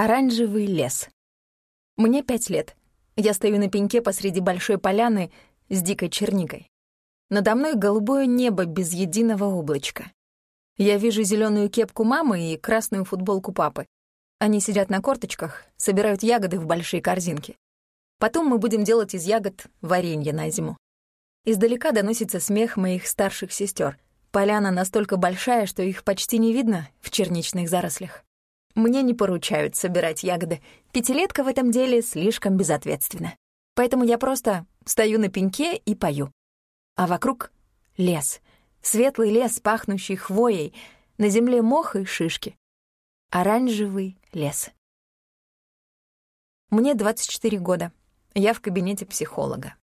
Оранжевый лес. Мне пять лет. Я стою на пеньке посреди большой поляны с дикой черникой. Надо мной голубое небо без единого облачка. Я вижу зеленую кепку мамы и красную футболку папы. Они сидят на корточках, собирают ягоды в большие корзинки. Потом мы будем делать из ягод варенье на зиму. Издалека доносится смех моих старших сестер. Поляна настолько большая, что их почти не видно в черничных зарослях. Мне не поручают собирать ягоды. Пятилетка в этом деле слишком безответственна. Поэтому я просто стою на пеньке и пою. А вокруг — лес. Светлый лес, пахнущий хвоей. На земле мох и шишки. Оранжевый лес. Мне 24 года. Я в кабинете психолога.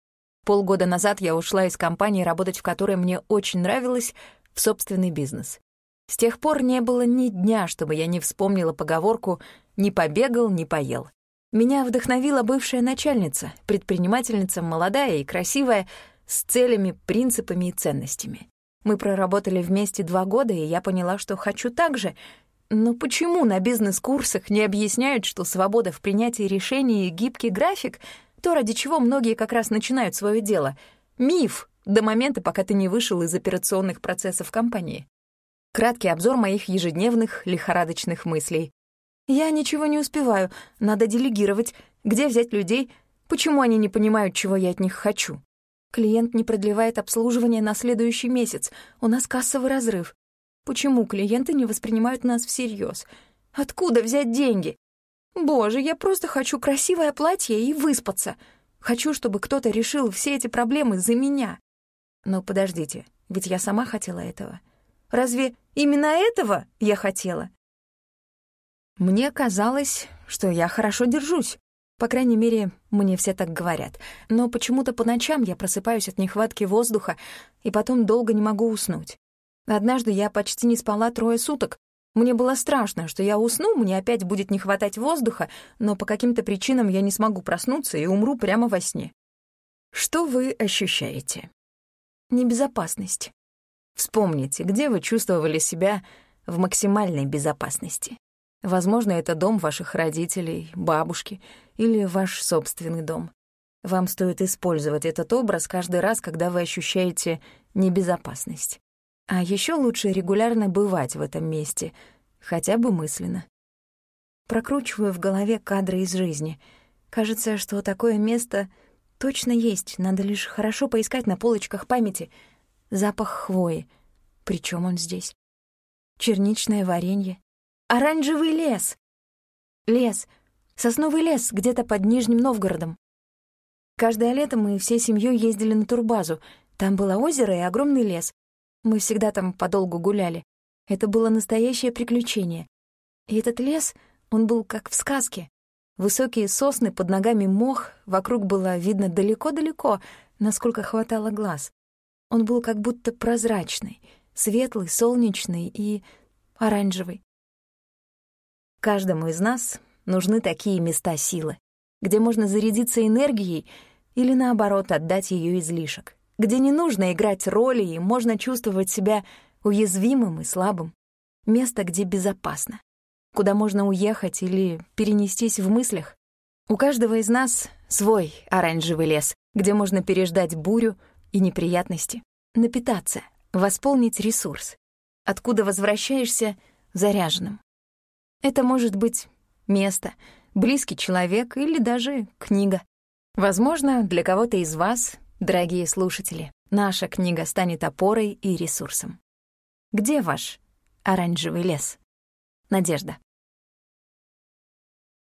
Полгода назад я ушла из компании, работать в которой мне очень нравилось, в собственный бизнес. С тех пор не было ни дня, чтобы я не вспомнила поговорку «не побегал, не поел». Меня вдохновила бывшая начальница, предпринимательница молодая и красивая, с целями, принципами и ценностями. Мы проработали вместе два года, и я поняла, что хочу так же. Но почему на бизнес-курсах не объясняют, что свобода в принятии решений и гибкий график — то, ради чего многие как раз начинают свое дело? Миф до момента, пока ты не вышел из операционных процессов компании. Краткий обзор моих ежедневных лихорадочных мыслей. Я ничего не успеваю, надо делегировать. Где взять людей? Почему они не понимают, чего я от них хочу? Клиент не продлевает обслуживание на следующий месяц. У нас кассовый разрыв. Почему клиенты не воспринимают нас всерьез? Откуда взять деньги? Боже, я просто хочу красивое платье и выспаться. Хочу, чтобы кто-то решил все эти проблемы за меня. Но подождите, ведь я сама хотела этого. Разве именно этого я хотела? Мне казалось, что я хорошо держусь. По крайней мере, мне все так говорят. Но почему-то по ночам я просыпаюсь от нехватки воздуха и потом долго не могу уснуть. Однажды я почти не спала трое суток. Мне было страшно, что я усну, мне опять будет не хватать воздуха, но по каким-то причинам я не смогу проснуться и умру прямо во сне. Что вы ощущаете? Небезопасность. Вспомните, где вы чувствовали себя в максимальной безопасности. Возможно, это дом ваших родителей, бабушки или ваш собственный дом. Вам стоит использовать этот образ каждый раз, когда вы ощущаете небезопасность. А еще лучше регулярно бывать в этом месте, хотя бы мысленно. Прокручиваю в голове кадры из жизни. Кажется, что такое место точно есть, надо лишь хорошо поискать на полочках памяти — запах хвои. Причем он здесь? Черничное варенье. Оранжевый лес. Лес. Сосновый лес где-то под Нижним Новгородом. Каждое лето мы всей семьей ездили на турбазу. Там было озеро и огромный лес. Мы всегда там подолгу гуляли. Это было настоящее приключение. И этот лес, он был как в сказке. Высокие сосны, под ногами мох, вокруг было видно далеко-далеко, насколько хватало глаз. Он был как будто прозрачный, светлый, солнечный и оранжевый. Каждому из нас нужны такие места силы, где можно зарядиться энергией или, наоборот, отдать ее излишек, где не нужно играть роли и можно чувствовать себя уязвимым и слабым. Место, где безопасно, куда можно уехать или перенестись в мыслях. У каждого из нас свой оранжевый лес, где можно переждать бурю, и неприятности, напитаться, восполнить ресурс, откуда возвращаешься заряженным. Это может быть место, близкий человек или даже книга. Возможно, для кого-то из вас, дорогие слушатели, наша книга станет опорой и ресурсом. Где ваш оранжевый лес? Надежда.